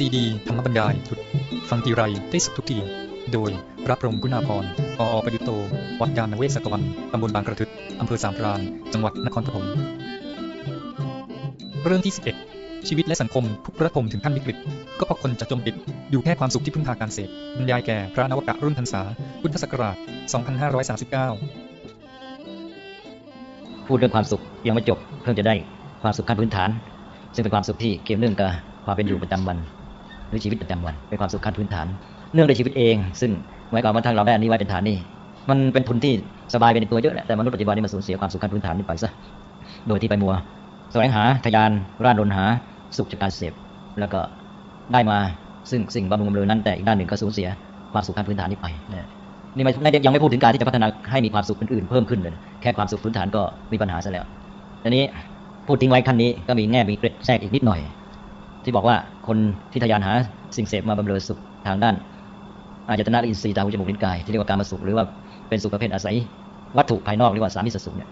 ซีดีธรรมบรรยายทุดฟังทีไรได้สุขทุกที โดยพระพรหมกุณาพรออประยุตโต วัดยาณเวศกวันตำบลบางกระทึกอำเภอสามพรานจังหวัดนครปฐมเรื่องที่ 11 ชีวิตและสังคมทุกระทมถึงขั้นวิกฤต ก็เพราะคนจะจมติด อยู่แค่ความสุขที่พึ่งพาการเสพบรรยายแก่พระนวกะรุ่นพรรษา พุทธศักราช 2539 พูดเรื่องความสุขยังไม่จบ เพิ่งจะได้ความสุขขั้นพื้นฐาน ซึ่งเป็นความสุขที่เกี่ยวเนื่องกับความเป็นอยู่ประจำวัน หรือชีวิตประจำวันเป็นความสุขขั้นพื้นฐาน เนื่องในชีวิตเอง ซึ่งหมายความว่าถ้าเราได้อันนี้ไว้เป็นฐานนี่มันเป็นทุนที่สบายไปในตัวเยอะแหละแต่มนุษย์ปัจจุบันนี่มันสูญเสียความสุขขั้นพื้นฐานนี้ไปซะโดยที่ไปมัวแสวงหาทยานร่านรนหาสุขจากการเสพแล้วก็ได้มาซึ่งสิ่งบำรุงบำเรอนั้นแต่อีกด้านหนึ่งก็สูญเสียความสุขขั้นพื้นฐานนี้ไปนะนี่ไม่ไม่ยังไม่พูดถึงการที่จะพัฒนาให้มีความสุขอื่นๆเพิ่มขึ้นเลยแค่ความสุขพื้นฐานก็มีปัญหาซะแล้วทีนี้พูดทิ้งไว้ขั้นนี้ก็มีแง่มีเกร็ดแทรกอีกนิดหน่อย ที่บอกว่าคนที่ทยานหาสิ่งเสพมาบำเรอสุขทางด้านอายตนะอินทรีย์ตาหูจมูกลิ้นกายที่เรียกว่าการมาสุขหรือว่าเป็นสุขประเภทอาศัย วัตถุภายนอกเรียกว่าสามิสสุขเนี่ย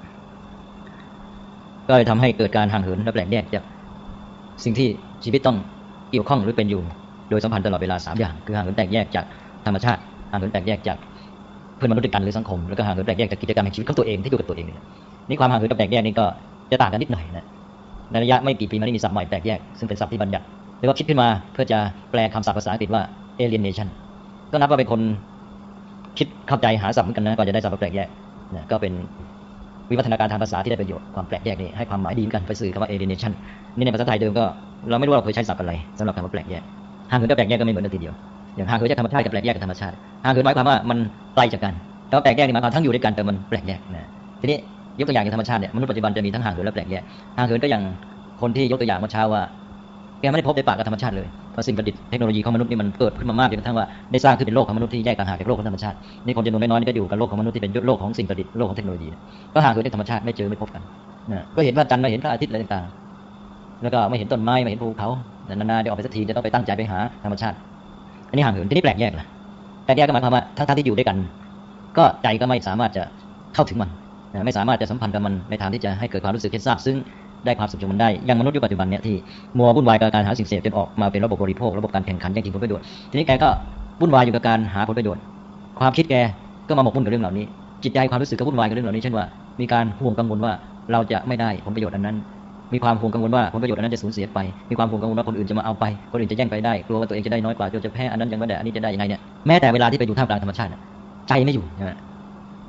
ก็เลยทำให้เกิดการห่างเหินและแปลกแยกจากสิ่งที่ชีวิตต้องเกี่ยวข้องหรือเป็นอยู่ โดยสัมพันธ์ตลอดเวลาสามอย่าง คือห่างเหินแตกแยกจากธรรมชาติห่างเหินแตกแยกจากเพื่อนมนุษย์ด้วยกันหรือสังคมแล้วก็ห่างเหินแตกแยกจากกิจกรรมแห่งชีวิตของตัวเองที่อยู่กับตัวเองนี่ความห่างเหินกับแตกแยกนี่ก็จะต่างกันนิดหน่อยนะ ในระยะไม่กี่ปีมานี้มีศัพท์ใหม่แตกแยก ซึ่งเป็นศัพท์ที่บัญญัติหรือว่าคิดขึ้นมาเพื่อจะแปลคำศัพท์ภาษาอังกฤษว่า alienation ก็นับว่าเป็นคนคิดเข้าใจหาศัพท์เหมือนกันนะก่อนจะได้ศัพท์แปลกแยกนะก็เป็นวิวัฒนาการทางภาษาที่ได้ประโยชน์ความแปลกแยกนี่ให้ความหมายดีเหมือนกันไปสื่อคำว่า alienation นี่ในภาษาไทยเดิมก็เราไม่รู้ว่าเราเคยใช้ศัพท์อะไรสำหรับคำว่าแปลกแยกห่างเหินกับแปลกแยกก็ไม่เหมือนกันทีเดียวอย่างห่างเหินจากธรรมชาติกับแปลกแยกกับธรรมชาติห่างเหินหมายความว่ามันไกลจากกันแล้วแปลกแยกนี่หมายความทั้งอยู่ด้วยกันแต่มันแปลกแยกนะทีนี้ ยกตัวอย่างอย่างธรรมชาติเนี่ยมนุษย์ปัจจุบันจะมีทั้งห่างเหินและแปลกแยกห่างเหินก็อย่างคนที่ยกตัวอย่างเมื่อเช้าว่าแกไม่ได้พบในป่ากับธรรมชาติเลยเพราะสิ่งประดิษฐ์เทคโนโลยีของมนุษย์นี่มันเกิดขึ้นมามากจนกระทั่งว่าได้สร้างขึ้นเป็นโลกของมนุษย์ที่แยกต่างหากจากโลกของธรรมชาตินี่คนจำนวนน้อยๆก็อยู่กับโลกของมนุษย์ที่เป็นโลกของสิ่งประดิษฐ์โลกของเทคโนโลยีก็ห่างเหินจากธรรมชาติไม่เจอไม่พบกันก็เห็นว่าจันทร์ไม่เห็นพระอาทิตย์อะไรต่างๆแล้วก็ไม่เห็นต้นไม้ไม่เห็นภูเขาแต่นานๆเดี๋ยวออกไปสักทีจะต้องไปตั้งใจไปหาธรรมชาติอันนี้ห่างเหินที่นี่แปลกแยกนะแปลกแยกก็หมายความว่าทั้งๆที่อยู่ด้วยกัน ก็ใจก็ไม่สามารถจะเข้าถึงมัน ไม่สามารถจะสัมพันธ์กับมันในทางที่จะให้เกิดความรู้สึกเห็นทราบซึ่งได้ความสุขจากมันได้ยังมนุษย์ยุคปัจจุบันเนี่ยที่มัววุ่นวายกับการหาสิ่งเสพจนออกมาเป็นระบบบริโภคระบบการแข่งขันแย่งชิงผลประโยชน์ทีนี้แกก็วุ่นวายอยู่กับการหาผลประโยชน์ ความคิดแกก็มาหมกมุ่นกับเรื่องเหล่านี้ จิตใจความรู้สึกก็วุ่นวายกับเรื่องเหล่านี้เช่นว่ามีการห่วงกังวลว่าเราจะไม่ได้ผลประโยชน์อันนั้น มีความห่วงกังวลว่าผลประโยชน์อันนั้นจะสูญเสียไป มีความห่วงกังวลว่าคนอื่นจะมาเอาไปคนอื่นจะแย่งไปได้กลัวว่าตัวเองจะได้น้อยกว่าจนจะแพ้อันนั้นยังไม่ได้อันนี้จะได้ยังไงเนี่ยแม้แต่เวลาที่ไปอยู่ท่ามกลางธรรมชาติใจไม่อยู่ใช่ไหม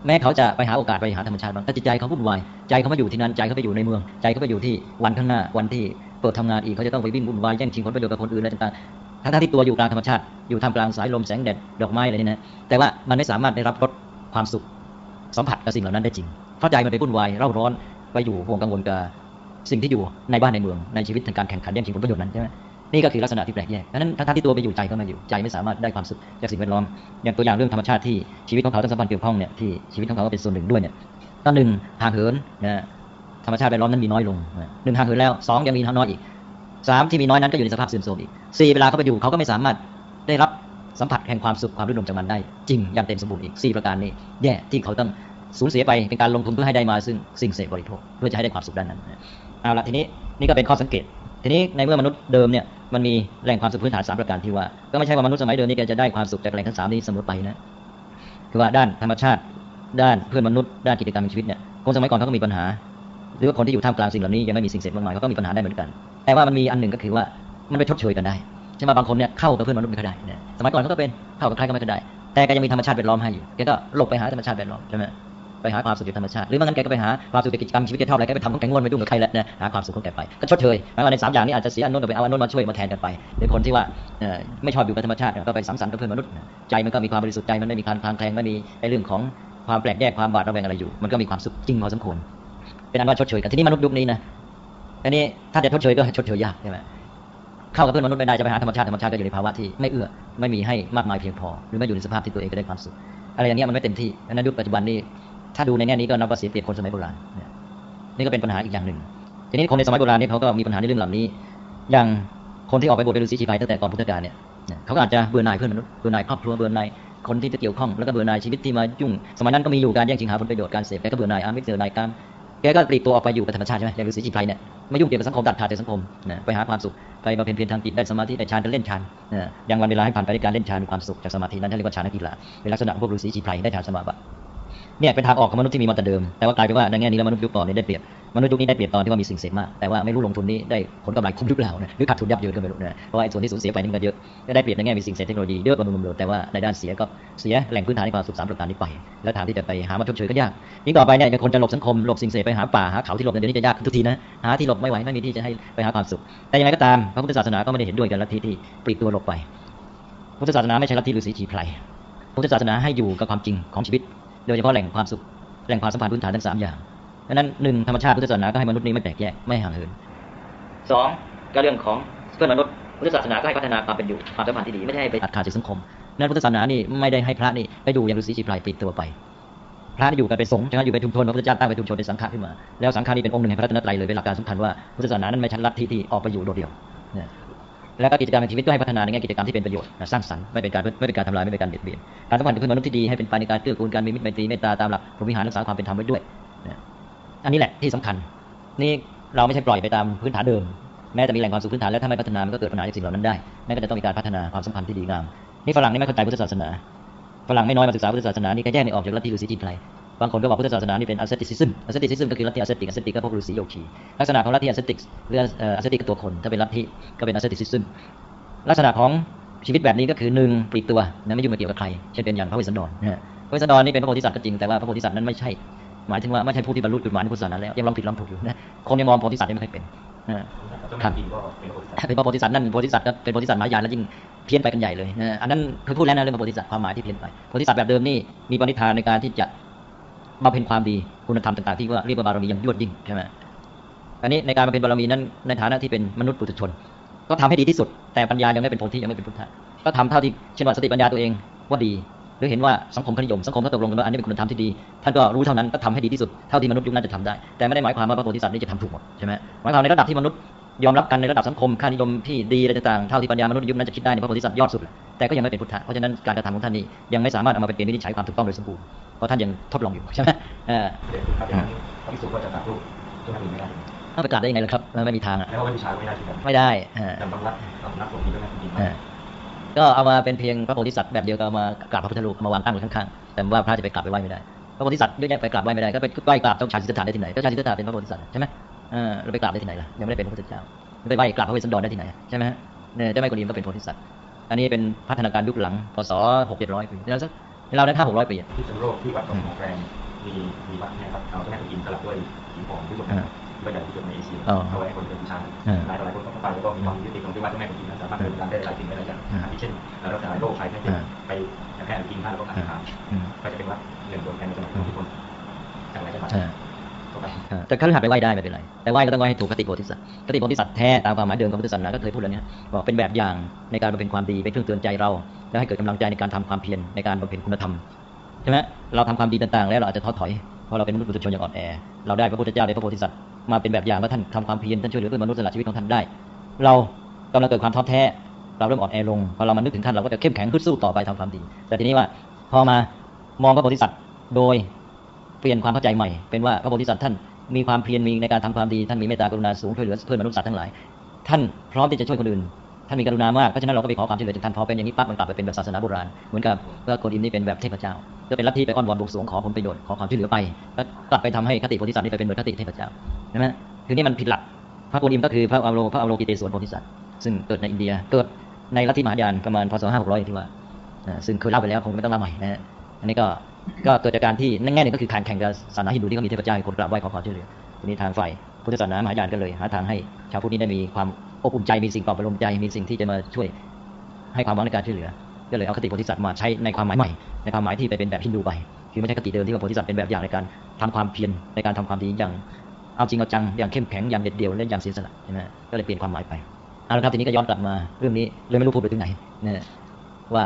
แม้เขาจะไปหาโอกาสไปหาธรรมชาติบ้างแต่จิตใจเขาวุ่นวายใจเขาไม่อยู่ที่นั่นใจเขาไปอยู่ในเมือง ใจเขาไปอยู่ที่วันข้างหน้าวันที่เปิดทำงานอีกเขาจะต้องไปวิ่งวุ่นวายแย่งชิงผลประโยชน์กับคนอื่นอะไรต่างๆทั้งที่ตัวอยู่กลางธรรมชาติอยู่ท่ามกลางสายลมแสงแดดดอกไม้อะไรนี่นะแต่ว่ามันไม่สามารถได้รับรสความสุขสัมผัสกับสิ่งเหล่านั้นได้จริงเพราะใจมันไปวุ่นวายเร่าร้อนไปอยู่ห่วงกังวลกับสิ่งที่อยู่ในบ้านในเมืองในชีวิตทางการแข่งขันแย่งชิงผลประโยชน์นั้นใช่ไหม นี่ก็คือลักษณะที่แปลกแยกดังนั้นทั้งที่ตัวไปอยู่ใจก็ไม่อยู่ใจไม่สามารถได้ความสุขจากสิ่งแวดล้อม อย่างตัวอย่างเรื่องธรรมชาติที่ชีวิตของเขาต้องสัมพันธ์เกี่ยวข้องเนี่ยที่ชีวิตของเขาเป็นส่วนหนึ่งด้วยเนี่ยตอนหนึ่งห่างเหินนะธรรมชาติแวดล้อมนั้นมีน้อยลงหนึ่งห่างเหินแล้วสองยังมีน้อยอีกสามที่มีน้อยนั้นก็อยู่ในสภาพเสื่อมโทรมอีกสี่เวลาเขาไปอยู่เขาก็ไม่สามารถได้รับสัมผัสแห่งความสุขความรื่นรมจากมันได้ จริงอย่างเต็มสมบูรณ์อีกสี่ประการนี้แย่ที่เขาต้องสูญเสียไปเป็นการลงทุนเพื่อให้ได้มาซึ่งสิ่งเสพบริโภคเพื่อจะให้ได้ความสุขด้านนั้นเอาละทีนี้นี่ก็เป็นข้อสังเกต ทีนี้ในเมื่อมนุษย์เดิมเนี่ยมันมีแหล่งความสุขพื้นฐานสามประการที่ว่า ก็ไม่ใช่ว่ามนุษย์สมัยเดิมนี้จะได้ความสุขจากแหล่งทั้งสามนี้เสมอไปนะคือว่าด้านธรรมชาติ ด้านเพื่อนมนุษย์ด้านกิจกรรมชีวิตเนี่ยคนสมัยก่อนเขาก็มีปัญหา หรือว่าคนที่อยู่ท่ามกลางสิ่งเหล่านี้ยังไม่มีสิ่งเสพมากมายเขาก็มีปัญหาได้เหมือนกัน แต่ว่ามันมีอันหนึ่งก็คือว่ามันไปชดเชยกันได้ใช่ไหมบางคนเนี่ยเข้ากับเพื่อนมนุษย์ไม่ค่อยได้สมัยก่อนเขาก็เป็นเข้ากับใครก็ไม่ค่อยได้ แต่ก็ยังมีธรรมชาติแวดล้อมให้อยู่แกก็หลบไปหาธรรมชาติแวดล้อมใช่ไหม ไปหาความสุขจากธรรมชาติหรือไม่งั้นแกก็ไปหาความสุขจากกิจกรรมชีวิตแกชอบอะไรแกไปทำของแกง่วนไม่ดุ้งกับใครแล้วนะหาความสุขของแกไปก็ชดเชยหมายว่าในสามอย่างนี้อาจจะเสียอันนู้นไปเอาอันนู้นมาช่วยมาแทนกันไปหรือคนที่ว่าไม่ชอบอยู่กับธรรมชาติก็ไปสังสรรค์กับเพื่อนมนุษย์ใจมันก็มีความบริสุทธิ์ใจมันไม่มีการคลางแคลงไม่มีไอ้เรื่องของความแปลกแยกความหวาดระแวงอะไรอยู่ มันก็มีความสุขจริงพอสมควรเป็นอันว่าชดเชยกันทีนี้มนุษย์ยุคนี้นะอันนี้ถ้าจะชดเชยก็ชดเชยยากใช่ไหมเข้ากับเพื่อนมนุษย์ไม่ได้จะไปหาธรรมชาติธรรมชาติก็อยู่ในภาวะที่ไม่เอื้อไม่มีให้มากมายเพียงพอ หรือไม่อยู่ในสภาพที่ตัวเองจะได้ความสุขอะไรอย่างเงี้ยมันไม่เต็มที่ดังนั้นยุคปัจจุบันนี้ ถ้าดูในแง่นี้ก็นับว่าเสียเปรียบคนสมัยโบราณนี่ก็เป็นปัญหาอีกอย่างหนึ่งทีนี้คนในสมัยโบราณนี่เขาก็มีปัญหาในเรื่องเหล่านี้ อย่างคนที่ออกไปบวชเป็นฤาษีชีพายตั้งแต่ก่อนพุทธกาลเนี่ยเขาก็อาจจะเบื่อหน่ายเพื่อนมนุษย์เบื่อหน่ายครอบครัวเบื่อหน่ายคนที่จะเกี่ยวข้องแล้วก็เบื่อหน่ายชีวิตที่มายุ่ง สมัยนั้นก็มีอยู่การแย่งชิงหาผลประโยชน์การเสพแกก็เบื่อหน่ายอามิตรเบื่อหน่ายการแกก็ปลีกตัวออกไปอยู่กับธรรมชาติใช่ไหมอย่างฤาษีจีไพรเนี่ยไม่ยุ่งเกี่ยวกับสังคมตัดขาดจากสังคมนะไปหาความสุขไปบำเพ็ญเพียรทางจิตได้สมาธิได้ฌานก็เล่นฌานนะยังวันเวลาให้ผ่านไปในการเล่นฌานมีความสุขจากสมาธินั้นเรียกว่าฌานกีฬาเป็นลักษณะของพวกฤาษีจีไพรได้ฌานสมาบัติ เนี่ยเป็นทางออกของมนุษย์ที่มีมาแต่เดิม แต่ว่ากลายเป็นว่าในแง่นี้แล้วมนุษย์ยุคก่อนเนี่ยได้เปรียบ มนุษย์ยุคนี้ได้เปรียบตอนที่ว่ามีสิ่งเสพมาก แต่ว่าไม่รู้ลงทุนนี้ได้ผลกำไรคุ้มหรือเปล่านะหรือขาดทุนยับเยินก็ไม่รู้นะเพราะว่าไอ้ส่วนที่สูญเสียไปนี่ก็เยอะก็ได้เปรียบในแง่มีสิ่งเสพเทคโนโลยีเยอะกว่ามุมเดิมแต่ว่าในด้านเสียก็เสียแหล่งพื้นฐานในความสุขสามประการนี้ไป แล้วทางที่จะไปหามาชดเชยก็ยากยิ่งต่อไปเนี่ยคนจะหลบสังคมหลบสิ่งเสพไปหาป่าหาเขาที่หลบเดี๋ยวนี้จะยากทุกทีนะหาที่หลบไม่ไหวไม่มีที่จะให้ไปหาความสุข แต่ยังไงก็ตามพระพุทธศาสนาก็ไม่ได้เห็นด้วยกับลัทธิที่ปลีกตัวหลบไปพุทธศาสนาไม่ใช่ลัทธิฤาษีชีไพรพุทธศาสนาให้อยู่กับความจริงของชีวิต โดยเฉพาะแหล่งความสุข แหล่งความสัมพันธ์พื้นฐานทั้งสามอย่างดังนั้นหนึ่งธรรมชาติพุทธศาสนาก็ให้มนุษย์นี้ไม่แปลกแยกไม่ห่างเหินสองก็เรื่องของเพื่อนมนุษย์พุทธศาสนาก็ให้พัฒนาความเป็นอยู่ความสัมพันธ์ที่ดีไม่ใช่ให้ไปตัดขาดจากสังคมนั้นพุทธศาสนานี่ไม่ได้ให้พระนี่ไปดูอย่างฤาษีชีไพรปลีกตัวไป พระที่อยู่กันเป็นสงฆ์ใช่ไหมอยู่เป็นชุมชนพระพุทธเจ้าตั้งเป็นชุมชนเป็นสังฆะขึ้นมา แล้วสังฆานี่เป็นองค์หนึ่งแห่งพระรัตนตรัยเลยเป็นหลักการสำคัญว่าพุทธศาสนานั้นไม่ใช่ลัทธิที่ออกไปอยู่โดดเดี่ยว แล้วก็กิจกรรมในชีวิตก็ให้พัฒนาในแง่กิจกรรมที่เป็นประโยชน์สร้างสรรค์ไม่เป็นการไม่เป็นการทำลายไม่เป็นการเบียดเบียนการสัมพันธ์กับเพื่อนมนุษย์ที่ดีให้เป็นไปในการเกื้อกูลการมีมิตรไมตรีเมตตาตามหลักพรหมวิหารรักษาความเป็นธรรมไว้ด้วยอันนี้แหละที่สำคัญ นี่เราไม่ใช่ปล่อยไปตามพื้นฐานเดิม แม้จะมีแหล่งความสุขพื้นฐานแล้วถ้าไม่พัฒนามันก็เกิดปัญหาจากสิ่งเหล่านั้นได้นั่นก็จะต้องมีการพัฒนาความสัมพันธ์ที่ดีงามนี่ฝรั่งนี่ไม่เข้าใจพุทธศาสนาฝรั่งไม่น้อยมาศึกษาพุทธศาสนานี่ก็แยกไม่ออกจากลัทธิฤาษีจีนไพร บางคนก็บอกพุทธศาสนานี่เป็น asceticism asceticism ก็คือลัทธิ ascetic ascetic ก็พวกฤาษีโยคีลักษณะของลัทธิ ascetic หรือ ascetic ก็ตัวคน ถ้าเป็นลัทธิก็เป็น asceticism ลักษณะของชีวิตแบบนี้ก็คือหนึ่งปลีกตัวนะไม่ยุ่งไม่เกี่ยวกับใคร เช่นเป็นอย่างพระเวสสันดรนะพระเวสสันดรนี่เป็นพระโพธิสัตว์ก็จริงแต่ว่าพระโพธิสัตว์นั้นไม่ใช่ หมายถึงว่าไม่ใช่ผู้ที่บรรลุจุดหมายในพุทธศาสนาแล้วยังลองผิดลองถูกอยู่นะคนยังมองโพธิสัตว์ยังไม่ค่อยเป็นนะครับเป็นพระโพธิสัตว์นั่นโพธิสัตว์ก็เป็นโพธิสัตว์หมายานแล้วยิ่งเพี้ยนไปกันใหญ่เลยนะอันนั้นคือพูดแล้วนะเรื่องโพธิสัตว์ความหมายที่เพี้ยนไปโพธิสัตว์แบบเดิมนี่มีปณิธานในการที่จะ บำเพ็ญความดีคุณธรรมต่างๆที่ว่าเรียกว่าบารมีย่างยวดยิ่งใช่ไหมอันนี้ในการบำเพ็ญบารมีนั้นในฐานะที่เป็นมนุษย์ปุถุชน ก็ทำให้ดีที่สุด แต่ปัญญายังไม่เป็นโพธิยังไม่เป็นพุทธะก็ทำเท่าที่เช่นว่าสติปัญญาตัวเองว่าดี หรือเห็นว่าสังคมคนิยมสังคมก็ตกลงกันว่าอันนี้เป็นคุณธรรมที่ดี ท่านก็รู้เท่านั้นก็ทำให้ดีที่สุดเท่าที่มนุษย์ยุคนั้นจะทำได้ แต่ไม่ได้หมายความว่าพระโพธิสัตว์นี่จะทำถูกหมดใช่ไหมหมายความในระดับที่มนุษย์ ยอมรับกันในระดับสังคมค่านิยมที่ดีอะไรต่างๆเท่าที่ปัญญามนุษย์ยุคนั้นจะคิดได้ในพระโพธิสัตว์ยอดสุด แต่ก็ยังไม่เป็นพุทธะเพราะฉะนั้นการกระทำของท่านนี้ยังไม่สามารถเอามาเป็นเกณฑ์วินิจฉัยความถูกต้องโดยสมบูรณ์เพราะท่านยังทดลองอยู่ใช่ไหมเออพระภิกษุก็จะตัดรูปต้นทุนไม่ได้ถ้าประกาศได้ยังไงล่ะครับไม่มีทางอะแล้วว่าวิชาไม่ได้ใช่ไหมไม่ได้อ่าจำต้องรักต้องรักสมทีด้วยนะจริงอ่าก็เอามาเป็นเพียงพระโพธิสัตว์แบบเดียวก็มากราบพระพุทธรูปมาวางตั้งไว้ข้างๆแต่ว่าพระจะไปกราบไปไหว้ไม่ได้พระโพธิสัตว์เยอะแยะไปกราบไหว้ไม่ได้ก็ไปไหว้กราบต้องชาสิทธาได้ที่ไหนก็ชาสิทธาเป็นพระโพธิสัตว์ใช่ไหม เออเราไปกราบได้ที่ไหนล่ะยังไม่ได้เป็นพระพุทธเจ้าไปไหว้กราบพระเวสสันดรได้ที่ไหนใช่ไหมเนี่ยเจ้าแม่กวนอิมก็เป็นโพธิสัตว์อันนี้เป็นพัฒนาการยุคหลังพศหกเจ็ดร้อยปีแล้วสักเราได้ห้าหกร้อยปีอะที่ชนโลกที่วัดหนองหมอแกรงมีมีวัดนะครับเอาเจ้าแม่กุนอิมสลับด้วยหินหอมที่สุดที่ใหญ่ที่สุดในเอเชียเอาไว้ให้คนเป็นผู้ชายหลายต่อหลายคนก็เข้าไปแล้วก็มีความยึดติดตรงที่ว่าเจ้าแม่กุนอิมนั้นสามารถเดินทางได้หลายสิ่งได้หลายอย่างที่เช่นรักษาโรคภัยแค่เจ็บไปแพทย์กินข้าวแล้วก็ขาดขาดอืมก็จะเป็นวัดเงินโดนแทนในจังหวัดทุกคนจากหลายจังหวัดอ่าเข้า ไปแต่คฤหัสถ์ไปไหว้ได้ไม่เป็นไร แต่ไหว้ก็ต้องไหว้ให้ถูกคติโพธิสัตว์คติโพธิสัตว์แท้ตามความหมายเดิมของพุทธศาสนาก็เคยพูดแล้วเนี่ยบอกเป็นแบบอย่างในการบำเพ็ญความดีเป็นเครื่องเตือนใจเราและให้เกิดกำลังใจในการทำความเพียรในการบำเพ็ญคุณธรรมใช่ไหมเราทำความดีต่างๆ แล้วเราอาจจะท้อถอยเพราะเราเป็นมนุษย์ปุถุชนอย่างอ่อนแอเราได้พระพุทธเจ้าได้พระโพธิสัตว์มาเป็นแบบอย่างว่าท่านทำความเพียรท่านช่วยเหลือเพื่อนมนุษย์สละชีวิตของท่านได้ เรากำลังเกิดความท้อแท้เราเริ่มอ่อนแอลงพอเรามานึกถึงท่านเราก็จะเข้มแข็งขึ้นสู้ต่อไปทำความดี แต่ทีนี้ว่าพอมามองพระโพธิสัตว์โดย เปลี่ยนความเข้าใจใหม่ เป็นว่าพระโพธิสัตว์ท่านมีความเพียรมีในการทำความดีท่านมีเมตตากรุณาสูงช่วยเหลือเพื่อนมนุษย์สัตว์ทั้งหลาย ท่านพร้อมที่จะช่วยคนอื่นท่านมีกรุณามากเพราะฉะนั้นเราก็ไปขอความช่วยเหลือจากท่านพอเป็นอย่างนี้ปั๊บมันกลับไปเป็นแบบศาสนาโบราณเหมือนกับพระโกดิมนี่เป็นแบบเทพเจ้าก็เป็นลัทธิไปอ้อนวอนบวงสรวงขอผลประโยชน์ขอความช่วยเหลือไปแล้วกลับไปทำให้คติโพธิสัตว์นี่ไปเป็นเหมือนคติเทพเจ้าใช่ไหมคือนี่มันผิดหลักพระโกดิมก็คือพระอโลพระอโลกิเตศวรโพธิสัตว์ซึ่งเกิดในอินเดียเกิดในลัทธิมหายานประมาณพศห้าหกร้อยที่ว่าอ่าซึ่งเคยเล่าไปแล้วคงไม่ต้องเล่าใหม่นะฮะอันนี้ก็ ก็เกิดจากการที่นั่นแง่หนึ่งก็คือการแข่งกับศาสนาฮินดูที่เขามีเทพเจ้าคนกราบไหว้ขอความช่วยเหลือทีนี้ทางฝ่ายพุทธศาสนามหายานก็เลยหาทางให้ชาวพุทธนี้ได้มีความอบอุ่นใจมีสิ่งปลอบประโลมใจมีสิ่งที่จะมาช่วยให้ความหวังในการช่วยเหลือ ก็เลยเอาคติโพธิสัตว์มาใช้ในความหมายใหม่ ในความหมายที่ไปเป็นแบบฮินดูไปคือไม่ใช่คติเดิมที่ว่าโพธิสัตว์เป็นแบบอย่างในการทำความเพียรในการทำความดีอย่างเอาจริงเอาจังอย่างเข้มแข็งอย่างเด็ดเดี่ยวและอย่างเสียสละใช่ไหมก็เลยเปลี่ยนความหมายไปเอาละครับทีนี้ก็ย้อนกลับมาเรื่องนี้เลยไม่รู้พูดไปถึงไหนนะว่า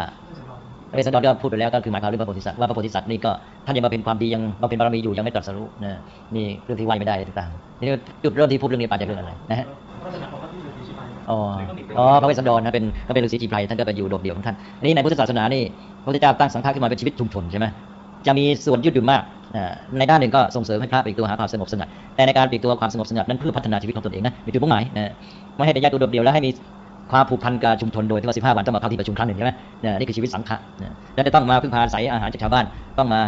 พระเวสสันดรก็พูดไปแล้วก็คือหมายความเรื่องพระโพธิสัตว์ว่าพระโพธิสัตว์นี่ก็ท่านยังมาเป็นความดียังมาเป็นบารมีอยู่ยังไม่ตรัสรู้นะนี่เรื่องที่ไหวไม่ได้ต่างๆนี่จุดเริ่มที่พูดเรื่องนี้มาจากเรื่องอะไรนะฮะอ๋อพระเวสสันดรนะเป็นก็เป็นฤาษีจีไพรท่านก็ไปอยู่โดดเดี่ยวของท่านนนี้ในพุทธศาสนานี่พระพุทธเจ้าตั้งสังฆะขึ้นมาเป็นชีวิตชุมชนใช่ไหมจะมีส่วนยืดหยุ่นมากในด้านหนึ่งก็ส่งเสริมให้พระปลีกตัวหาความสงบสงัดแต่ในการปลีกตัวความสงบสงัดนั้นเพื่อพัฒนาชีวิตของตนเองนะมีจุดมุ่งหมายไม่ให้ได้แยกตัวโดดเดี่ยวแล้วให้มี ความผูกพันกับชุมชนโดยที่ว่าสิบห้าวันต้องมาเข้าที่ประชุมครั้งหนึ่งใช่ไหมเนี่ยนี่คือชีวิตสังฆะแล้วจะต้องมาพึ่งพาอาศัยอาหารจากชาวบ้านต้องมา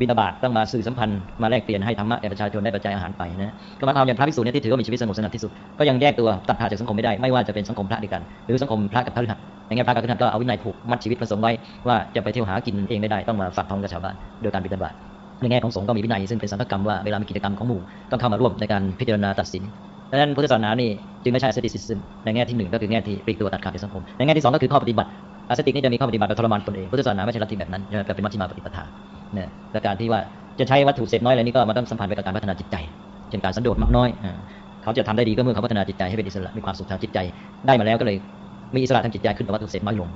บิณฑบาตต้องมาสื่อสัมพันธ์มาแลกเปลี่ยนให้ธรรมะแก่ประชาชนได้ปัจจัยอาหารไปนะก็มาทำอย่างพระภิกษุเนี่ยที่ถือว่ามีชีวิตสงบสงัดที่สุดก็ยังแยกตัวตัดขาดจากสังคมไม่ได้ไม่ว่าจะเป็นสังคมพระด้วยกัน หรือสังคมพระกับพระฤหัสอย่างเงี้ยพระกับพระฤหัสก็เอาวินัยผูกมัดชีวิตประสงค์ไว้ว่าจะไปเที่ยวหากินเองไม่ได้ต้องมาฝากท้องกับชาวบ้านโดยการบิณฑบาตในแง่ของสงฆ์ก็มีวินัยซึ่งเป็นสังฆกรรมว่าเวลามีกิจกรรมของหมู่ต้องเข้ามาร่วมในการพิจารณาตัดสินดังนั้นพุทธศาสนานี่ จึงไม่ใช่สติสิซึมในแง่ที่หนึ่งก็คือแง่ที่ปลีกตัวตัดขาดจากสังคม ในแง่ที่สองก็คือข้อปฏิบัติอาสตินี่จะมีข้อปฏิบัติแบบทรมานตนเอง พุทธศาสนาไม่ใช่ลัทธิแบบนั้นจะเป็นมัชฌิมาปฏิปทาเนี่ยและการที่ว่าจะใช้วัตถุเศษน้อยอะไรนี้ก็มาต้องสัมพันธ์ไปกับการพัฒนาจิตใจ เช่นการสันโดษมากน้อย เขาจะทำได้ดีก็เมื่อเขาพัฒนาจิตใจให้เป็นอิสระ มีความสุขทางจิตใจ ได้มาแล้วก็เลยมีอิสระทางจิตใจขึ้นแต่วัตถุเศษน้อยลง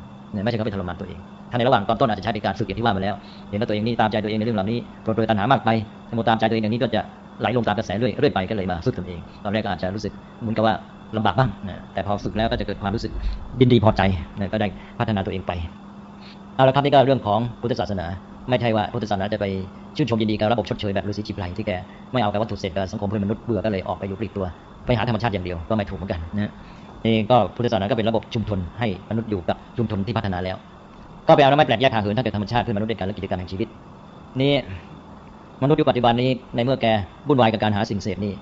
ไม่ใช่เขาไปทรมานตัวเอง ถ้าในระหว่างตอนต้นอาจจะใช้ในการฝึกอย่างที่ว่ามาแล้ว เห็นว่าตัวเองนี่ตามใจตัวเองในเรื่องเหล่านี้โปรดโดยตัณหามากไปสมมติตามใจตัวเองอย่างนี้ก็จะ ไหลลงตามกระแสเรื่อยเรื่อยไปก็เลยมาฝึกตัวเอง ตอนแรกก็อาจจะรู้สึกเหมือนกับว่าลำบากบ้างแต่พอฝึกแล้วก็จะเกิดความรู้สึกดินดีพอใจก็ได้พัฒนาตัวเองไปเอาละครับนี่ก็เรื่องของพุทธศาสนา ไม่ใช่ว่าพุทธศาสนาจะไปชื่นชมยินดีกับระบบชดเชยแบบฤาษีจีบไลที่แกไม่เอากับวัตถุเศษกับสังคมเพื่อนมนุษย์เบื่อก็เลยออกไปอยู่ปลีกตัว ไปหาธรรมชาติอย่างเดียวก็ไม่ถูกเหมือนกันนะนี่ก็พุทธศาสนาก็เป็นระบบชุมชนให้มนุษย์อยู่กับชุมชนที่พัฒนาแล้ว ก็ไปเอาไม่แปลกแยกทางเหินถ้าเกิดธรรมชาติเพื่อนมนุษย์ด้วยกันและกิจกรรมแห่งชีวิตนี่ มนุษย์ยุคปัจจุบันนี้ในเมื่อแกบุ่นวายกับการหาสิ่งเสพนี่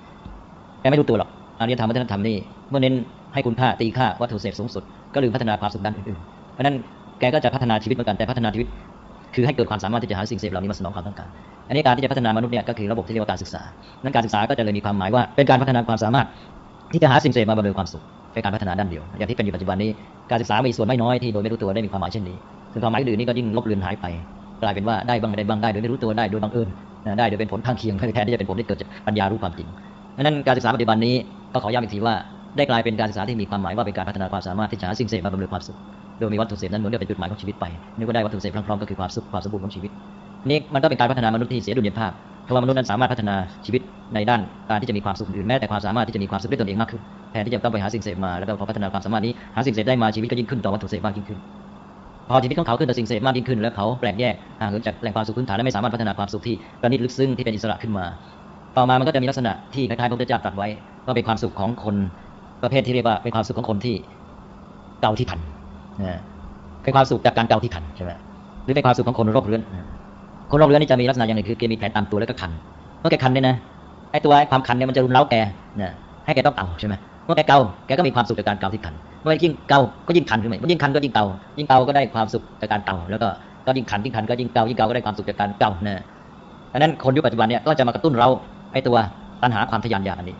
แกไม่รู้ตัวหรอกอารยธรรมวัฒนธรรมนี่เมื่อเน้นให้คุณค่าตีค่าวัตถุเสพสูงสุด ก็ลืมพัฒนาความสุขด้านอื่นๆเพราะนั้นแกก็จะพัฒนาชีวิตเหมือนกันแต่พัฒนาชีวิต คือให้เกิดความสามารถที่จะหาสิ่งเสพเหล่านี้มาสนองความต้องการอันนี้การที่จะพัฒนามนุษย์เนี่ยก็คือระบบที่เรียกว่าการศึกษา นั้นการศึกษาก็จะเลยมีความหมายว่า เป็นการพัฒนาความสามารถที่จะหาสิ่งเสพมาบำเพ็ญความสุขเป็นการพัฒนาด้านเดียว อย่างที่เป็นอยู่ปัจจุบันนี้ การศึกษามีส่วนไม่น้อยที่โดยไม่รู้ตัวได้มีความหมายเช่นนี้ซึ่งความหมายอื่นนี่ก็ยิ่งลบเลือนหายไป กลายเป็นว่าได้บ้างไม่ได้บ้างได้โดยไม่รู้ตัวได้โดยบังเอิญได้โดยเป็นผลข้างเคียงแทนที่จะเป็นผลที่เกิดจากปัญญารู้ความจริงดังนั้นการศึกษาปัจจุบันนี้ก็ขอย้ำอีกทีว่าได้กลายเป็นการศึกษาที่มีความหมายว่าเป็นการพัฒนาความสามารถที่จะหาสิ่งเสพมาบำเพ็ญความสุขโดยมีวัตถุเสพนั้นเหมือนเป็นจุดหมายของชีวิตไปนี่ก็ได้วัตถุเสพพร้อมๆก็คือความสุขความสมบูรณ์ของชีวิตนี่มันก็เป็นการพัฒนามนุษย์ที่เสียดุลยภาพเพราะว่ามนุษย์นั้นสามารถพัฒนาชีวิตในด้านการที่จะมีความสุขอื่นแม้แต่ความสามารถที่จะมีความสุขด้วยตนเองมากขึ้นแทนที่จะต้องไปหาสิ่งเสพมาแล้วก็พอพัฒนาความสามารถนี้หาสิ่งเสพได้มาชีวิตก็ยิ่งขึ้นต่อวัตถุเสพมากยิ่งขึ้น พอชีวิตของเขาขึ้นต่อสิ่งเสพมากยิ่งขึ้น แล้วเขาแปลกแยกห่างเหินจากแหล่งความสุขพื้นฐานและไม่สามารถพัฒนาความสุขที่ประณีตลึกซึ้งที่เป็นอิสระขึ้นมา ต่อมามันก็จะมีลักษณะที่คล้ายๆพระพุทธเจ้าตรัสไว้ก็เป็นความสุขของคนประเภทที่เรียกว่าเป็นความสุขของคนที่เกาที่ทันเป็นความสุขจากการเกาที่ทันใช่ไหมหรือเป็นความสุขของคนโรคเรื้อนคนโรคเรื้อนนี่จะมีลักษณะอย่างหนึ่งคือแกมีแผลตามตัวแล้วก็คันเมื่อแกคันเนี่ยนะไอ้ตัวความคันเนี่ยมันจะรุนเร้าแกนี่ยให้แกต้องเกาใช่ไหม เมื่อแกเกาแกก็มีความสุขจากการเกาที่คันเมื่อยิ่งเกาก็ยิ่งคันขึ้นมาเมื่อยิ่งคันก็ยิ่งเกายิ่งเกาก็ได้ความสุขจากการเกาแล้วก็ก็ยิ่งคันยิ่งคันก็ยิ่งเกายิ่งเกาก็ได้ความสุขจากการเกาเนี่ยดังนั้นคนยุคปัจจุบันเนี่ยก็จะมากระตุ้นเราไอ้ตัวตัณหาความทยานอยากอันนี้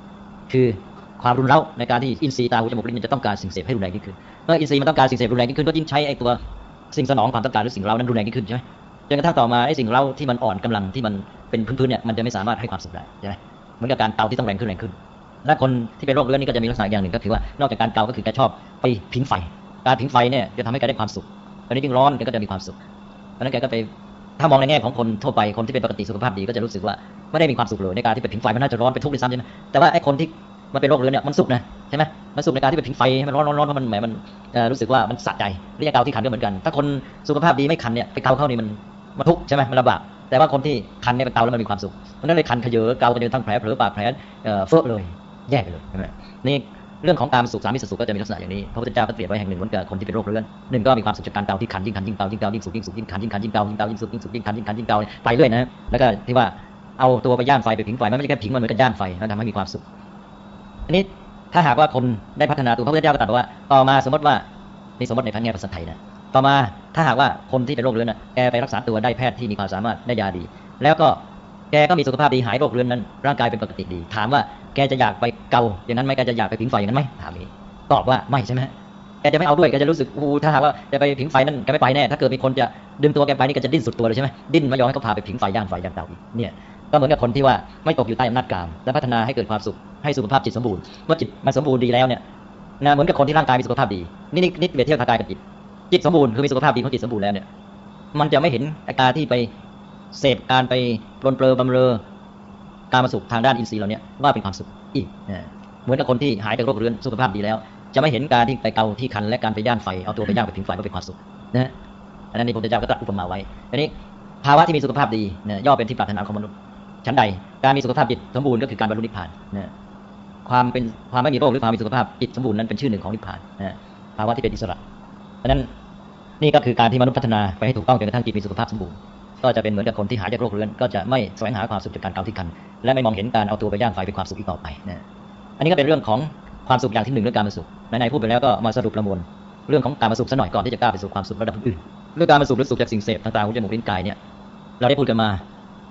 คือความรุนแรงในการที่อินทรีย์ตาหูจมูกลิ้นมันจะต้องการสิ่งเสพให้รุนแรงยิ่งขึ้นเมื่ออินทรีย์มันต้องการสิ่งเสพรุนแรงยิ่งขึ้นก็ยิ่งใช้ไอ้ตัวสิ่งสนองความต้องการหรือสิ่งเรานั้นรุนแรงยิ่งขึ้นใช่ไหมจนกระทั่งต่อมาไอ้สิ่งเราที่มันอ่อนกำลังที่มันเป็นพื้นๆเนี่ยมันจะไม่สามารถให้ความสุขได้ใช่ไหมเหมือนกับการเตาที่ต้องแรงขึ้นแรงขึ้น และคนที่เป็นโรคเรื้อนนี่ก็จะมีลักษณะอย่างหนึ่งก็คือว่านอกจากการเกาก็คือแกชอบไปผิงไฟ การผิงไฟเนี่ยจะทำให้แกได้ความสุขตอนนี้ยิ่งร้อนแกก็จะมีความสุขเพราะนั้นแกก็ไปถ้ามองในแง่ของคนทั่วไปคนที่เป็นปกติสุขภาพดีก็จะรู้สึกว่าไม่ได้มีความสุขเลยในการที่ไปผิงไฟมันน่าจะร้อนไปทุกข์ด้วยซ้ำใช่ไหมแต่ว่าไอ้คนที่มันเป็นโรคเรื้อนเนี่ยมันสุขนะใช่ไหมมันสุขในการที่ไปผิงไฟให้มันร้อนร้อนร้อนเพราะมันแหมมันรู้สึกว่ามันสะใจเรียกเกาที่ขันก็เหมือนกัน ถ้าคนสุขภาพดีไม่ขันเนี่ยไปเกาเข้านี่มันมันทุกข์ใช่ไหมมันลำบากแต่ว่าคนที่คันเนี่ยเป็นเกาแล้วมันมีความสุขเพราะนั้นเลยคันขยเยอเกาจนทั้งแผลเผลอปากแผลเฟ้อเลย แยกไปเลยใช่ไหมนี่เรื่องของการสุขสามิสสุขก็จะมีลักษณะอย่างนี้พระพุทธเจ้าก็เปรียบไว้แห่งหนึ่งเหมือนกับคนที่เป็นโรคเรื้อนหนึ่งก็มีความสุขจากการเกาที่คันยิ่งคันยิ่งเกายิ่งเกายิ่งสุขยิ่งสุขยิ่งคันยิ่งคันยิ่งเกายิ่งเกายิ่งสุขยิ่งสุขยิ่งคันยิ่งคันยิ่งเกาไปเรื่อยนะแล้วก็ที่ว่าเอาตัวไปย่างไฟไปผิงไฟมันไม่ใช่แค่ผิงมันเหมือนกับย่างไฟมันทำให้มีความสุขอันนี้ถ้าหากว่าคนได้พัฒนาตัวพระพุทธเจ้าก็ตรัสว่า ต่อมาสมมติว่านี่สมมติในทางแง่ภาษาไทยนะต่อมาถ้าหากว่าคนที่เป็นโรคเรื้อนนะแกไปรักษาตัวได้แพทย์ที่มีความสามารถได้ยาดี แล้วก็แกก็มีสุขภาพดีหายโรคเรื้อนนั้นร่างกายเป็นปกติดี ถามว่า แกจะอยากไปเกาอย่างนั้นไหมแกจะอยากไปผิงไฟอย่างนั้นไหมถามนี้ตอบว่าไม่ใช่ไหมแกจะไม่เอาด้วยแกจะรู้สึกอู้ถ้าหากว่าจะไปผิงไฟนั่นแกไม่ไปแน่ถ้าเกิดมีคนจะดึงตัวแกไปนี่แกจะดิ้นสุดตัวเลยใช่ไหมดิ้นไม่ยอมให้เขาพาไปผิงไฟย่างไฟย่างเตาอีกเนี่ยก็เหมือนกับคนที่ว่าไม่ตกอยู่ใต้อำนาจกามและพัฒนาให้เกิดความสุขให้สุขภาพจิตสมบูรณ์เมื่อจิตมันสมบูรณ์ดีแล้วเนี่ยนะเหมือนกับคนที่ร่างกายมีสุขภาพดีนี่นี่นี่เปรียบเทียบทางกายกับจิตจิตสมบูรณ์คือมีสุขภาพดีของจิตสมบูรณ์แล้วเนี่ยมันจะไม่เห็นอาการที่ไปเสพการไปปลนเปลือบำเรอ การมาสุขทางด้านอินทรีย์เราเนี่ยว่าเป็นความสุขอีกเหมือนกับคนที่หายจากโรคเรื้อนสุขภาพดีแล้ว จะไม่เห็นการที่ไปเกาที่คันและการไปย่านไฟเอาตัวไปย่างไปถึงไฟว่าเป็นความสุขนะอันนั้นนี่พระพุทธเจ้าก็ตรัสอุปมาไว้อันนี้ภาวะที่มีสุขภาพดีเนี่ยย่อเป็นที่ปรารถนาของมนุษย์ชั้นใดการมีสุขภาพจิตสมบูรณ์ก็คือการบรรลุนิพพานนี่ยความเป็นความไม่มีโรคหรือความมีสุขภาพจิตสมบูรณ์นั้นเป็นชื่อหนึ่งของนิพพานนะภาวะที่เป็นอิสระเพราะนั้นนี่ก็คือการที่มนุษย์พัฒนาไปให้ถูกต้องจนกระทั่งจิตมีสุขภาพสมบูรณ์ ก็จะเป็นเหมือนกับคนที่หายจากโรคเรื้อนก็จะไม่แสวงหาความสุขจากการเกาที่คัน และไม่มองเห็นการเอาตัวไปย่างไฟเป็นความสุขอีกต่อไปนะอันนี้ก็เป็นเรื่องของความสุขอย่างที่หนึ่งเรื่องการมาสุขไหนๆพูดไปแล้วก็มาสรุปประมวลเรื่องของการมาสุขสักหน่อยก่อนที่จะกล้าไปสู่ความสุขระดับอื่นเรื่องการมาสุขหรือสุขจากสิ่งเสพต่างๆหูจมูกลิ้นกายเนี่ยเราได้พูดกันมา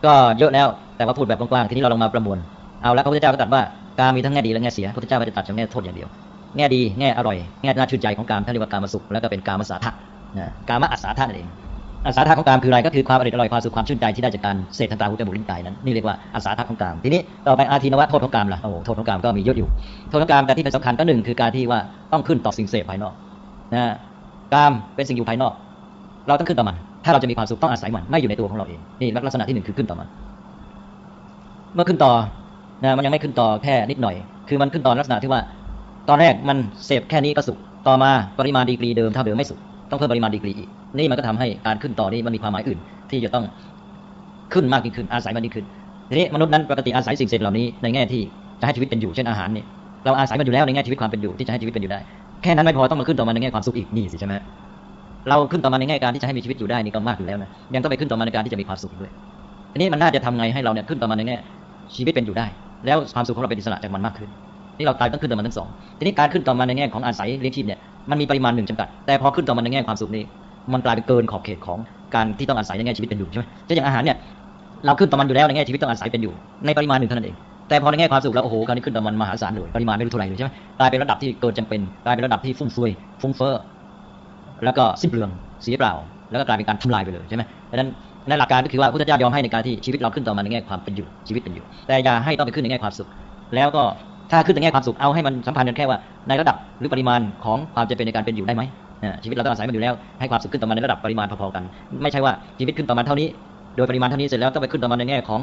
ก็เยอะแล้วแต่ว่าพูดแบบกว้างๆทีนี้เราลองมาประมวลเอาแล้วพระพุทธเจ้าก็ตรัสว่าการมีทั้งแง่ดีและแง่เสียพระพุทธเจ้าก็จะตัดเฉพาะแง่โทษอย่างเดียวแง่ดีแง่อร่อยแง่น่าชื่นใจของการท่านเรียกว่าการมาสุขแล้วก็เป็นการมาสาทะนะการมาอัศาทะนั่นเอง อาสาทะของการคืออะไรก็คือความอร่อยอร่อยความสุขความชื่นใจที่ได้จากการเสพทางตาหูจมูกลิ้นกายนั้นนี่เรียกว่าอาสาทะของการทีนี้ต่อไปอาทินวะโทษของการล่ะโอ้โทษของการก็มีเยอะอยู่โทษของการแต่ที่เป็นสำคัญก็หนึ่งคือการที่ว่าต้องขึ้นต่อสิ่งเสพภายนอกนะกามเป็นสิ่งอยู่ภายนอก เราต้องขึ้นต่อมันถ้าเราจะมีความสุขต้องอาศัยมันไม่อยู่ในตัวของเราเองนี่ลักษณะที่หนึ่งคือขึ้นต่อมันเมื่อขึ้นต่อนะมันยังไม่ขึ้นต่อแค่นิดหน่อย คือมันขึ้นต่อลักษณะที่ว่า ตอนแรกมันเสพแค่นี้ก็สุขต่อมาปริมาณดีกรีเดิมเท่าเดิมไม่สุข ต้องเพิ่มปริมาณดีกรีอีกนี่มันก็ทำให้การขึ้นต่อนี้มันมีความหมายอื่น ที่จะต้องขึ้นมากยิ่งขึ้นอาศัยมันยิ่งขึ้นทีนี้มนุษย์นั้นปกติอาศัยสิ่งเสพเหล่านี้ในแง่ที่จะให้ชีวิตเป็นอยู่เช่นอาหารเนี่ยเราอาศัยมันอยู่แล้วในแง่ชีวิตความเป็นอยู่ที่จะให้ชีวิตเป็นอยู่ได้ แค่นั้นไม่พอต้องมาขึ้นต่อมาในแง่ความสุขอีกนี่สิใช่ไหมเราขึ้นต่อมาในแง่การที่จะให้มีชีวิตอยู่ได้นี่ก็มากอยู่แล้วนะยังต้องไปขึ้นต่อมาในการที่จะมีความสุขด้วยทีนี้มันน่าจะทำไงให้เราเนี่ยขึ้นต่อมาในแง่ชีวิตเป็นอยู่ได้ แล้วความสุขของเราเป็นอิสระจากมันมากขึ้น นี่เราตายต้องขึ้นต่อมาทั้งสองทีนี้การขึ้นต่อมาในแง่ของอาศัยเลี้ยงชีพเนี่ยมันมีปริมาณหนึ่งจำกัด แต่พอขึ้นต่อมาในแง่ความสุขนี้มันกลายเป็นเกินขอบเขตของการที่ต้องอาศัยในแง่ชีวิตเป็นอยู่ใช่ไหมเช่นอย่างอาหารเนี่ยเราขึ้นต่อมันอยู่แล้วในแง่ชีวิตต้องอาศัยเป็นอยู่ ในปริมาณหนึ่งเท่านั้นเองแต่พอในแง่ความสุขแล้วโอ้โหการนี้ขึ้นต่อมันมหาศาลเลยปริมาณไม่รู้เท่าไหร่เลยใช่ไหมกลายเป็นระดับที่เกินจำเป็นกลายเป็นระดับที่ฟุ่มเฟือยฟุ้งเฟ้อแล้วก็สิ้นเปลืองเสียเปล่า แล้วก็กลายเป็นการทำลายไปเลยใช่ไหมดังนั้นในหลักการก็คือว่าพุทธเจ้ายอมให้ในการที่ชีวิตเราขึ้นต่อมาในแง่ความเป็นอยู่ชีวิตเป็นอยู่ แต่อย่าให้ต้องไปขึ้นในแง่ความสุข แล้วก็ ถ้าขึ้นในแง่ความสุขเอาให้มันสัมพันธ์กันแค่ว่าในระดับหรือปริมาณของความจะเป็นในการเป็นอยู่ได้ไหมชีวิตเราต้องอาศัยมันอยู่แล้วให้ความสุขขึ้นต่อมาในระดับปริมาณพอๆกัน ไม่ใช่ว่าชีวิตขึ้นต่อมาเท่านี้ โดยปริมาณเท่านี้เสร็จแล้วต้องไปขึ้นต่อมาในแง่ของ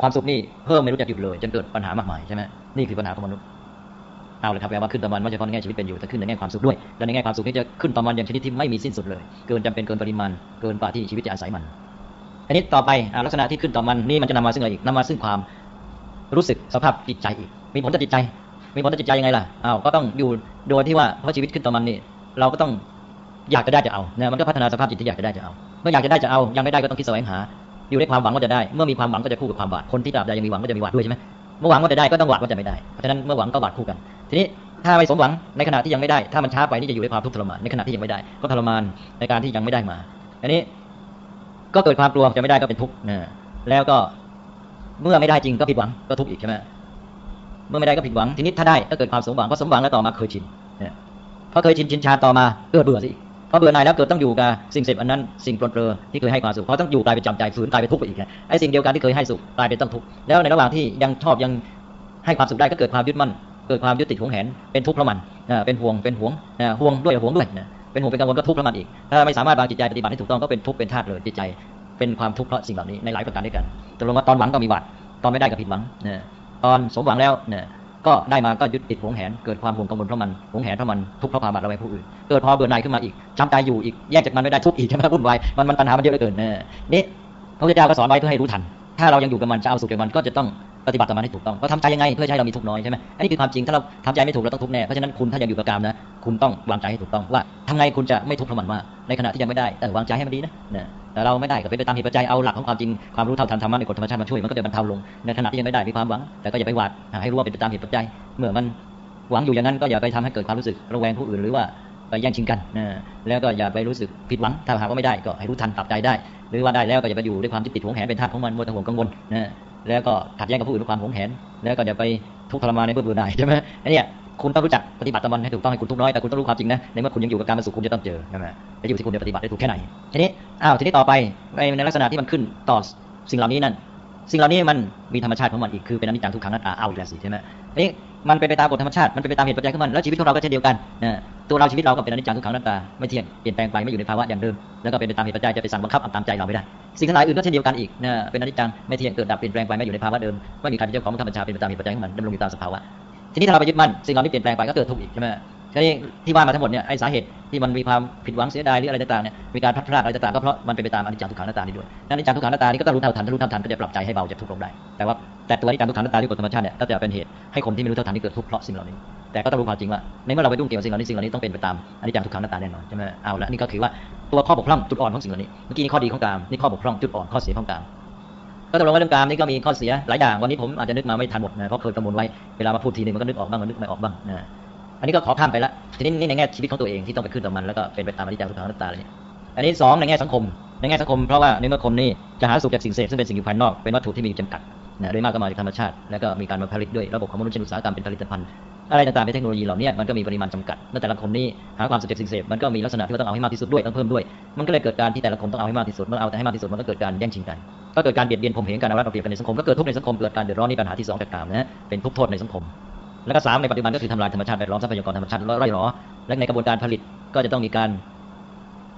ความสุขนี่เพิ่มไม่รู้จักหยุดเลยจนเกิดปัญหามากมายใช่ไหมนี่คือปัญหาของมนุษย์เอาเลยครับแปลว่าขึ้นต่อมันไม่ใช่เพราะในแง่ชีวิตเป็นอยู่แต่ขึ้นในแง่ความสุขด้วยและในแง่ความสุขนี่จะขึ้นต่อมันอย่างชนิดที่ไม่มีสิ้นสุดเลย เกินจำเป็นเกินปริมาณเกินกว่าที่ชีวิตจะอาศัยมันอันนี้ต่อไปลักษณะที่ขึ้นต่อมันนี่มันจะนำมาซึ่งอะไรอีกนำมาซึ่งความ รู้สึกสภาพจิตใจอีก มีผลต่อจิตใจ มีผลต่อจิตใจยังไงล่ะอ้าวก็ต้องอยู่โดยที่ว่าเพราะชีวิตขึ้นต่อมันนี่เราก็ต้องอยากจะได้จะเอาเนี่ยมันก็พัฒนาสภาพจิตที่อยากจะได้จะเอา เมื่ออยากจะได้จะเอา ยังไม่ได้ก็ต้องคิดแสวงหา อยู่ในความหวังว่าจะได้ เมื่อมีความหวังก็จะคู่กับความหวาด คนที่ตราบใดยังมีหวังก็จะมีหวาดด้วยใช่ไหมเมื่อหวังว่าจะได้ก็ต้องหวาดว่าจะไม่ได้ เพราะฉะนั้นเมื่อหวังก็หวาดคู่กัน ทีนี้ถ้าไม่สมหวังในขณะที่ยังไม่ได้ ถ้ามันช้าไปนี่จะอยู่ในความทุกข์ทรมาน ในขณะที่ยังไม่ได้ ก็ทรมานในการที่ยังไม่ได้มา อันนี้ก็เกิดความกลัวจะไม่ได้ก็เป็นทุกข์นะแล้วก็ เมื่อไม่ได้จริงก็ผิดหวังก็ทุกข์อีกใช่ไหมเมื่อไม่ได้ก็ผิดหวังทีนี้ถ้าได้ก็เกิดความสมหวังพราะสมหวังแล้วต่อมาเคยชินเนี่ยพอเคยชินชินชาต่อมาเกิดเบื่อสิพอเบื่อหน่ายแล้วเกิดต้องอยู่กับสิ่งเสพอันนั้นสิ่งปลดเปลือที่เคยให้ความสุขพอต้องอยู่กลายเป็นจำใจฝืนกลายเป็นทุกข์ไปอีกไอ้สิ่งเดียวกันที่เคยให้สุขกลายเป็นต้องทุกข์แล้วในระหว่างที่ยังชอบยังให้ความสุขได้ก็เกิดความยึดมั่นเกิดความยึดติดหวงแหนเป็นทุกข์เพราะมันเป็นห่วงเป็นห่วงห่วงด้วยห่วงด้วยเป็นห่วงเป็นกังวลก็ทุกข์เพราะมันอีกถ้าไม่สามารถวางจิตใจปฏิบัติให้ถูกต้องก็เป็นทุกข์เป็นธาตุเลยจิตใจ เป็นความทุกข์เพราะสิ่งเหล่านี้ในหลายประการด้วยกันตกลงว่าตอนหวังก็มีหวัดตอนไม่ได้ก็ผิดหวังเนี่ยตอนสมหวังแล้วเนี่ยก็ได้มาก็ยึดติดหวงแหนเกิดความห่วงกังวลเพราะมันหวงแหนเพราะมันทุกข์เพราะความบาดระแวงผู้อื่นเกิดพอเบื่อหน่ายขึ้นมาอีกจำใจอยู่อีกแยกจากมันไม่ได้ทุกข์อีกใช่ไหมวุ่นวายมันมันปัญหามันเยอะเหลือเกินเนี่ยนี่พระพุทธเจ้าก็สอนไว้เพื่อให้รู้ทัน ถ้าเรายังอยู่กับมันจะเอาสุขกับมันก็จะต้องปฏิบัติต่อมันให้ถูกต้องเราทำใจยังไงเพื่อให้เรามีทุกข์น้อยใช่ไหมอันนี้คือความจริงถ้าเราทำใจไม่ถูกเราต้องทุกข์แน่เพราะฉะนั้นคุณถ้ายังอยู่กับกามนะคุณต้องวางใจให้ถูกต้องว่าทำไงคุณจะไม่ทุกข์เพราะมันมาในขณะที่ยังไม่ได้แต่วางใจให้มันดีนะเนี่ย แต่เราไม่ได้ก็เป็นไปตามเหตุปัจจัยเอาหลักของความจริงความรู้เท่าทันธรรมะในกฎธรรมชาติมาช่วยมันก็จะบรรเทาลงในขณะที่ยังไม่ได้มีความหวัง แต่ก็อย่าไปหวาดให้รู้ว่าเป็นไปตามเหตุปัจจัย เมื่อมันหวังอยู่อย่างนั้นก็อย่าไปทำให้เกิดความรู้สึกระแวงผู้อื่นหรือว่าไปแย่งชิงกันนะแล้วก็อย่าไปรู้สึกผิดหวัง ถ้าหากว่าไม่ได้ก็ให้รู้ทันปรับใจได้ หรือว่าได้แล้วก็อย่าไปอยู่ด้วยความที่ติดหวงแหนเป็นทาสของมันมัวแต่ห่วงกังวลนะแล้วก็ขัดแย้งกับผู้อื่นด้วยความหวงแหน แล้วก็อย่าไปทุกข์ทรมานในเพื่อเบื่อหน่ายใช่ไหมอันนี้ คุณต้องรู้จักปฏิบัติตามมันให้ถูกต้องให้คุณทุกน้อยแต่คุณต้องรู้ความจริงนะในเมื่อคุณยังอยู่กับการมาสุขคุณจะต้องเจอใช่ไหมจะอยู่ที่คุณจะปฏิบัติได้ถูกแค่ไหนทีนี้อ้าวทีนี้ต่อไปในลักษณะที่มันขึ้นต่อสิ่งเหล่านี้นั่นสิ่งเหล่านี้มันมีธรรมชาติของมันอีกคือเป็นอนิจจังทุกขังนัตตาเอาแล้วสิใช่ไหมนี่มันเป็นไปตามกฎธรรมชาติมันเป็นไปตามเหตุปัจจัยของมันแล้วชีวิตของเราก็เช่นเดียวกันนะตัวเราชีวิตเราก็เป็นอนิจจังทุกขังนัตตาไม่เที่ยงเปลี่ยนแปลงไปไม่อยู่ในภาวะอย่างเดิมแล้วก็เป็นไปตามเหตุปัจจัยจะไปสั่งบังคับตามใจเราไม่ได้สิ่งทั้งหลายอื่นก็เช่นเดียวกันอีกนะเป็นอนิจจังไม่เที่ยงเกิดดับเปลี่ยนแปลงไปไม่อยู่ในภาวะเดิมไม่มีใครเป็นเจ้าของธรรมชาติเป็นไปตามเหตุปัจจัยของมันดำรงอยู่ตามสภาวะ ทีนี้ถ้าเราไปยึดมั่นสิ่งเหล่านี้เปลี่ยนแปลงไปก็เกิดทุกข์อีกใช่ไหมทีนี้ที่ว่ามาทั้งหมดเนี่ยไอ้สาเหตุที่มันมีความผิดหวังเสียดายหรืออะไรต่างๆเนี่ยมีการพลัดพรากอะไรต่างๆก็เพราะมันเป็นไปตามอนิจจังทุกขังอนัตตานี่ด้วยนั่นอนิจจังทุกขังอนัตตานี่ก็ต้องรู้เท่าทันถ้ารู้เท่าทันก็จะปรับใจให้เบาจากทุกข์ลงได้ แต่ว่าแต่ตัวอนิจจังทุกขังอนัตตาที่กฎธรรมชาติเนี่ยก็จะเป็นเหตุให้คนที่ไม่รู้เท่าทันที่เกิดทุกข์เพราะสิ่งเหล่านี้ แต่ก็ต้องรู้ความจริงว่าในเมื่อเราไปดุ้งเกี่ยวกับสิ่งเหล่านี้สิ่งเหล่านี้ต้องเป็นไปตามอนิจจังทุกขังอนัตตาแน่นอนใช่ไหมเอาละนี่ก็คือว่าตัวข้อบกพร่องจุดอ่อนของสิ่งเหล่านี้เมื่อกี้นี่ข้อดีของกามนี่ข้อบกพร่องจุดอ่อนข้อเสียของกาม ก็ตกลงว่าเรื่องกามนี่ก็มีข้อเสียหลายอย่างวันนี้ผมอาจจะนึกมาไม่ทันหมดนะเพราะเคยประมวลไว้เวลามาพูดทีนึงมันก็นึกออกบ้างมันนึกไม่ออกบ้างนะอันนี้ก็ขอข้ามไปละทีนี้ในแง่ชีวิตของตัวเองที่ต้องไปขึ้นกับมันแล้วก็เป็นไปตามอนิจจังทุกขังอนัตตาเลยอันนี้สองในแง่สังคมในแง่สังคมเพราะว่าในเมื่อคนนี่จะหาสุขจากสิ่งเสพซึ่งเป็นสิ่งอยู่ภายนอกเป็นวัตถุที่มีจำกัดนะโดยมากก็มาจากธรรมชาติ แล้วก็มีการมาผลิตด้วยระบบของมนุษย์เชนอุตสาหกรรมเป็นผลิตภัณฑ์อะไรต่างๆเป็นเทคโนโลยีเหล่านี้มันก็มีปริมาณจำกัดเมื่อแต่ละคนนี่หาความสุขจากสิ่งเสพมันก็มีลักษณะที่ต้องเอาให้มากที่สุดด้วยต้องเพิ่มด้วย มันก็เลยเกิดการที่แต่ละคนต้องเอาให้มากที่สุดเมื่อเอาแต่ให้มากที่สุดมันก็เกิดการแย่งชิงกัน ก็เกิดการเบียดเบียนผมเห็นกันเอารัดเอาเปรียบกันในสังคมก็เกิดทุกข์ในสังคมเกิดการเดือดร้อนนี่ปัญหาที่สองจากกามนะฮะเป็นทุกข์โทษในสังคม แล้วก็สามในปัจจุบันก็คือทำลายธรรมชาติแวดล้อมทรัพยากรธรรมชาติร่อยหรอและในกระบวนการผลิตก็จะต้องมีการ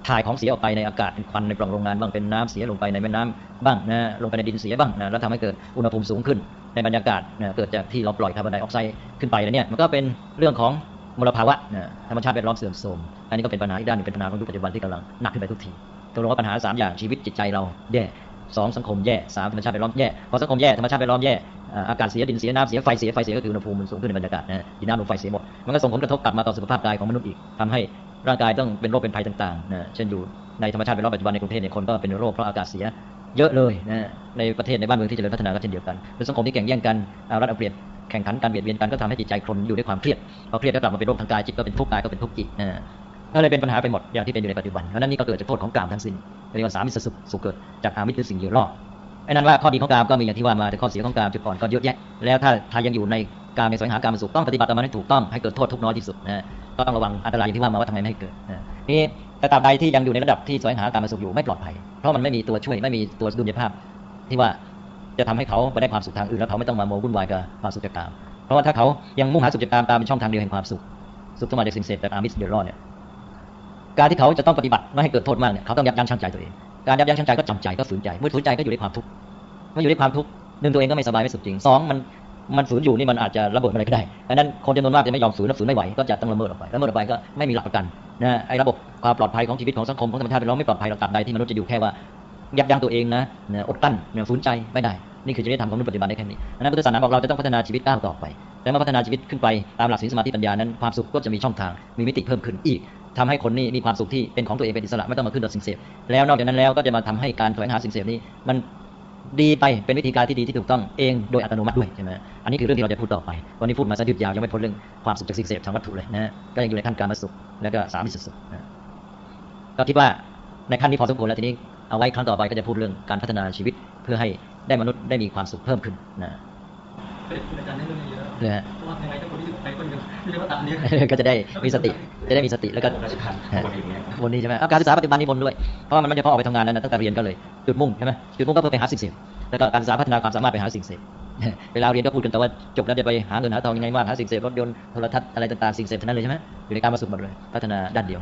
ถ่ายของเสียออกไปในอากาศเป็นควันในปล่องโรงงานบ้างเป็นน้ำเสียลงไปในแม่น้ำบ้างนะลงไปในดินเสียบ้างนะแล้วทำให้เกิดอุณหภูมิสูงขึ้น ในบรรยากาศนะเกิดจากที่เราปล่อยคาร์บอนไดออกไซด์ขึ้นไปแล้วเนี่ยมันก็เป็นเรื่องของมลภาวะนะธรรมชาติแวดล้อมเสื่อมโทรมอันนี้ก็เป็นปัญหาอีกด้านนึงเป็นปัญหาของยุคปัจจุบันที่กำลังหนักขึ้นไปทุกทีตกลงว่าปัญหาสามอย่างชีวิตจิตใจเราแย่ สองสังคมแย่สามธรรมชาติแวดล้อมแย่พอสังคมแย่ธรรมชาติแวดล้อมแย่อากาศเสียดินเสียน้ำเสียไฟเสียไฟเสียก็คืออุณหภูมิมันสูงขึ้นในบรรยากาศนะดินน้ำลมไฟเสียหมดมันก็ส่งผลกระทบกลับมาต่อสุขภาพกายของมนุษย์อีกทำให้ร่างกายต้องเป็นโรคเป็นภัยต่างๆนะเช่นอยู่ในธรรมชาติแวดล้อมปัจจุบันในกรุงเทพเนี่ยคนก็เป็นโรคเพราะอากาศเสียเยอะเลยนะในประเทศในบ้านเมืองที่เจริญพัฒนาก็เช่นเดียวกันหรือสังคมที่แข่งแย่งกันเอารัดเอาเปรียบแข่งขันการเบียดเบียนกันก็ทำให้จิตใจคนอยู่ด้วยความเครียดพอเครียดก็กลับมาเป็นโรคทางกายจิตก็เป็นทุกข์กายก็เป็นทุกข์จิตนะ ก็เลยเป็นปัญหาไปหมดอย่างที่เป็นอยู่ในปัจจุบันเพราะนั้นนี่ก็เกิดจากโทษของกามทั้งสิ้นเรียกว่าสามิสสุขสุขเกิดจากอามิตรคือสิ่งอยู่รอดไอ้นั่นว่าข้อดีของกามก็มีอย่างที่ว่ามาแต่ข้อเสียของกามจุดอ่อนก็เยอะแยะแล้วถ้าถ้ายังอยู่ในกามในสวงหากามสุขต้องปฏิบัติตามมันให้ถูกต้องให้เกิดโทษทุกน้อยที่สุดนะก็ต้องระวังอันตรายอย่างที่ว่ามาว่าทำไมไม่ให้เกิดนี่แต่ตราบใดที่ยังอยู่ในระดับที่สวงหากามสุขอยู่ไม่ปลอดภัย เพราะมันไม่มีตัวช่วยไม่มีตัวดุลยภาพ ที่ว่าจะทำให้เขาไปได้ความสุขทางอื่นแล้วเขาไม่ต้องมาโมวุ่นวายกับความสุขจากกามเพราะว่าถ้าเขายังมุ่งหาสุขจากกามตามเป็นช่องทางเดียวแห่งความสุขสุขที่มาจากสิ่งเสพแบบอามิสเดรอดเนี่ย การที่เขาจะต้องปฏิบัติไม่ให้เกิดโทษมากเนี่ยเขาต้องยับยั้งชั่งใจตัวเอง การยับยั้งชั่งใจก็จำใจก็ฝืนใจ เมื่อฝืนใจก็อยู่ในความทุกข์เมื่ออยู่ในความทุกข์หนึ่งตัวเองก็ไม่สบายไม่สุขจริงสองมันมันฝืนอยู่นี่มันอาจจะระเบิดอะไรก็ได้ดังนั้นคนจำนวนมากจะไม่ยอมฝืนและฝืนไม่ไหวก็จะต้องละเมิดออกไปละเมิดออกไปก็ไม่มีหลักประกันนะไอ้ระบบความปลอดภัยของชีวิตของสังคมของธรรมชาติเราไม่ปลอดภัยเราตัดใดที่มนุษย์จะอยู่แค่ว่ายับยั้งตัวเองนะอดกั้นเนี่ยฝืนใจไม่ได้ นี่คือจริยธรรมของมนุษย์ปัจจุบันได้แค่นี้ดังนั้นพุทธศาสนาบอกเราจะต้องพัฒนาชีวิตก้าวต่อไป แต่เมื่อพัฒนาชีวิตขึ้นไปตามหลักศีลสมาธิปัญญานั้นความสุขก็จะมีช่องทางมีมิติเพิ่มขึ้นอีก ทำให้คนนี่มีความสุขที่เป็นของตัวเองเป็นอิสระไม่ต้องมาขึ้นกับสิ่งเสพแล้วนอกจากนั้นแล้วก็จะมาทำให้การแสวงหาสิ่งเสพนี้ มันดีไปเป็นวิธีการที่ดีที่ถูกต้องเองโดยอัตโนมัติด้วยใช่ไหมอันนี้คือเรื่องที่เราจะพูดต่อไป วันนี้พูดมาซะยืดยาวยังไม่พ้นเรื่องความสุขจากสิ่งเสพทางวัตถุเลยนะก็ยังอยู่ในขั้นการมาสุขแล้วก็สามิสุขนะก็คิดว่าในขั้นนี้พอสมควรแล้วทีนี้เอาไว้ครั้งต่อไปก็จะพูดเรื่องการพัฒนาชีวิตเพื่อให้ได้มนุษย์ได้มีความสุขเพิ่มขึ้นนะอาจารย์ได้เรื่องเยอะนะฮะเพราะ ว่ายังไงถ้าคนที่ใช้คนเดียวที่เรียกว่าตัดนี้ก็จะได้มีสติ จะได้มีสติแล้วก็ราชการคนอย่างเงี้ยบนนี้ใช่ไหมเอาการศึกษาปัจจุบันนี้บนด้วย เพราะว่ามันไม่ใช่พอออกไปทำงานแล้วนะตั้งแต่เรียนก็เลย จุดมุ่งใช่ไหมจุดมุ่งก็เพื่อไปหาสิ่งเสพแล้วก็การศึกษาพัฒนาความสามารถไปหาสิ่งเสพเวลาเรียนก็พูดกันแต่ว่าจบแล้วจะไปหาเงินหาทองยังไงว่างหาสิ่งเสพรถยนต์โทรทัศน์อะไรต่างๆสิ่งเสพทั้งนั้นเลยใช่ไหมอยู่ในการมาสุขหมดเลย พัฒนาด้านเดียว